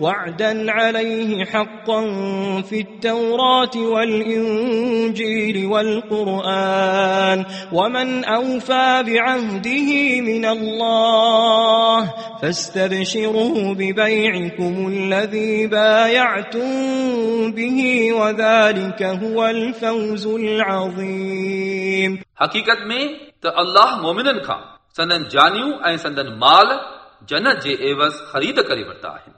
وعدا عليه حقا في التوراة والإنجيل والقرآن ومن أوفى بعهده من الله فاستبشروا ببيعكم الذي بايعتم به وذلك هو الفوز العظيم हक़ीक़त में त अल्लाह मोमिननि खां संदन जानियूं ऐं संदन माल जन्नत जे एवज़ ख़रीद करे वरिता आहिनि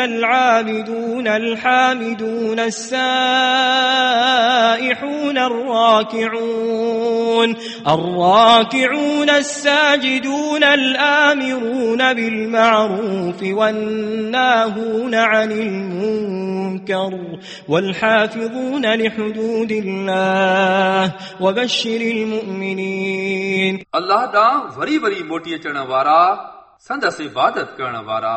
العابدون الحامدون السائحون الراكعون الراكعون الساجدون الآمرون بالمعروف والناهون عن المنكر والحافظون لحدود الله وبشر المؤمنين अल्लाह ॾांहुं वरी वरी मोटी अचण वारा संदसि इबादत करण वारा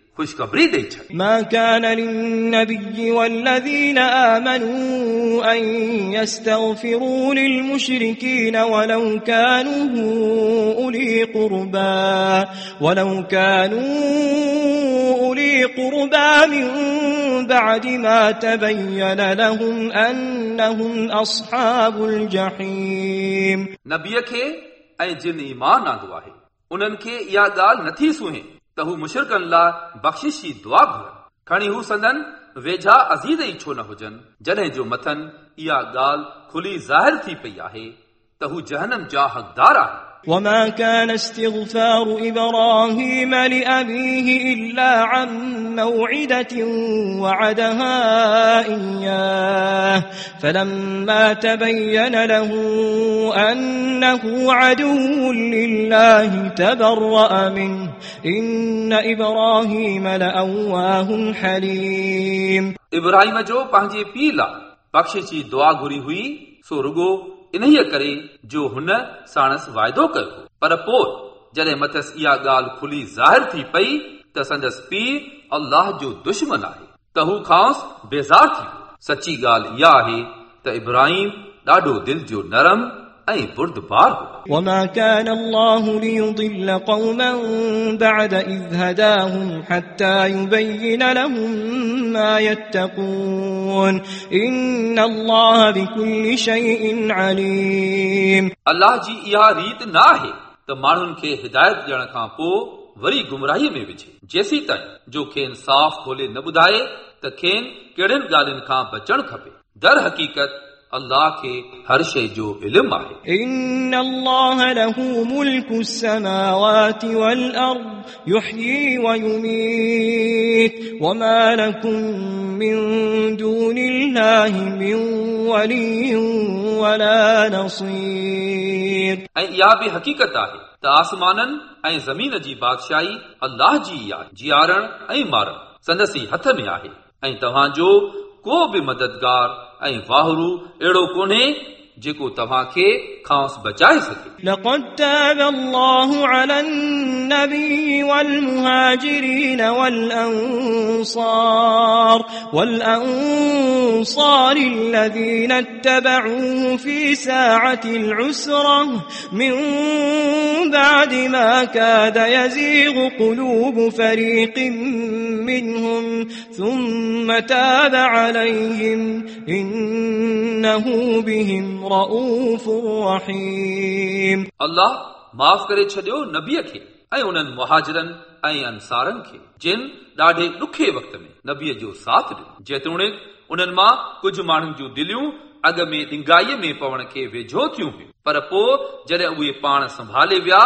ख़ुशख़बरी ॾेई छॾ ما كان للنبي والذين آمنوا أن يستغفروا للمشركين ولو كانوا أولي قربى ولو كانوا أولي قربى من بعد ما تبين لهم أنهم أصحاب الجحيم नबीअ खे ऐं जिन ईमान आंदो आहे उन्हनि खे इहा ॻाल्हि नथी सुहे त हू मुशिरकनि लाइ बख़्शिश जी दुआ घुरनि खणी हू संदन वेझा अज़ीज़ ई छो न हुजनि जॾहिं जो मथनि इहा ॻाल्हि खुली ज़ाहिर थी पई आहे त हू जहनम जा हक़दार आहे وما كان استغفار إبراهيم لأبيه إلا عن موعدة وعدها إياه فلما تبين له أنه عدو لله تبرأ منه إن إبراهيم لأواه حليم इब्राहिम जो पंहिंजे पीउ लाइ बख़्शिश जी दुआ घुरी हुई सो रुगो इन्हीअ करे जो हुन साणस वाइदो कयो हो। पर पोइ जॾहिं मथसि इहा ॻाल्हि खुली ज़ाहिर थी पई त संदसि पीउ अल्लाह जो दुश्मन आहे त हू खांसि बेज़ार थी वियो सची ॻाल्हि इहा आहे त इब्राहिम ॾाढो दिलि जो नरम ऐं बुर्दबार हो وما كان الله ليضل قوما بعد إذ هداهم حتى يبين لهم ما يتقون إن الله بكل شيء عليم अल्लाह जी इहा रीत न आहे त माण्हुनि खे हिदायत ॾियण खां पोइ वरी गुमराहीअ में विझे जेसी ताईं जो खेनि साफ़ खोले न ॿुधाए त खेनि कहिड़ियुनि ॻाल्हियुनि खां बचणु खपे दर हक़ीक़त अल्लाह खे हर शइ जो इल्मु आहे إن الله له ملك السماوات والأرض يحيي ويميت وما لكم من دون الله من ولي ولا نصير ऐं इहा बि हक़ीक़त आहे त आसमाननि ऐं ज़मीन जी बादशाही अल्लाह जी ई आहे जियारण ऐं मारण संदसि हथ में आहे ऐं तव्हांजो को बि मददगार ऐं वाहरू अहिड़ो कोन्हे जेको तव्हां खे खांसि बचाए सघे لقد تاب الله على النبي والمهاجرين والأنصار والأنصار الذين اتبعوه في ساعة العسرة من بعد ما كاد يزيغ قلوب فريق منهم ثم تاب عليهم إنه بهم رؤوف رحيم अल्लाह माफ़ करे छॾियो नबीअ खे ऐं उन्हनि मुहाजरनि ऐं अंसारनि खे जिन ॾाढे ॾुखे वक़्त में नबीअ जो साथ ॾिनो जेतोणीकि उन्हनि मां कुझु माण्हुनि जूं दिलियूं अॻ में ॾिंगाईअ में पवण खे वेझो थियूं हुयूं पर पोइ जॾहिं उहे पाण संभाले विया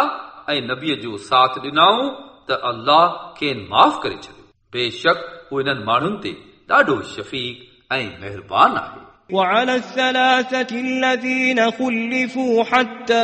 ऐं नबीअ जो साथ ॾिनाऊं त अल्लाह खेनि माफ़ करे छॾियो बेशक हू इन्हनि माण्हुनि ते ॾाढो शफ़ीक ऐं महिरबान आहे وعلى الثلاثة الذين خلفوا حتى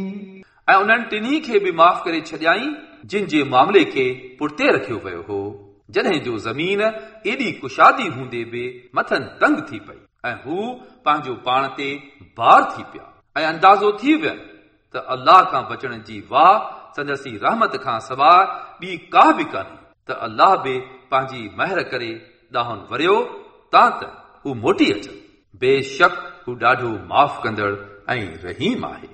ऐं उन्हनि टिन्ही खे बि माफ़ करे छॾियाई जिन जे मामले खे पुठिते रखियो वियो हो जॾहिं जो ज़मीन एॾी कुशादी हूंदे बि मथनि तंग थी पई ऐं हू पंहिंजो पाण ते बार थी पिया ऐं अंदाज़ो थी वियनि त अल्लाह खां बचण जी वाह संदसी रहमत खां सवाइ ॿी का बि कान्हे त अल्लाह बि पंहिंजी महर करे ॾाहुनि वरियो तां त हू मोटी अचनि बेशक हू ॾाढो माफ़ कंदड़ ऐं रहीम आहे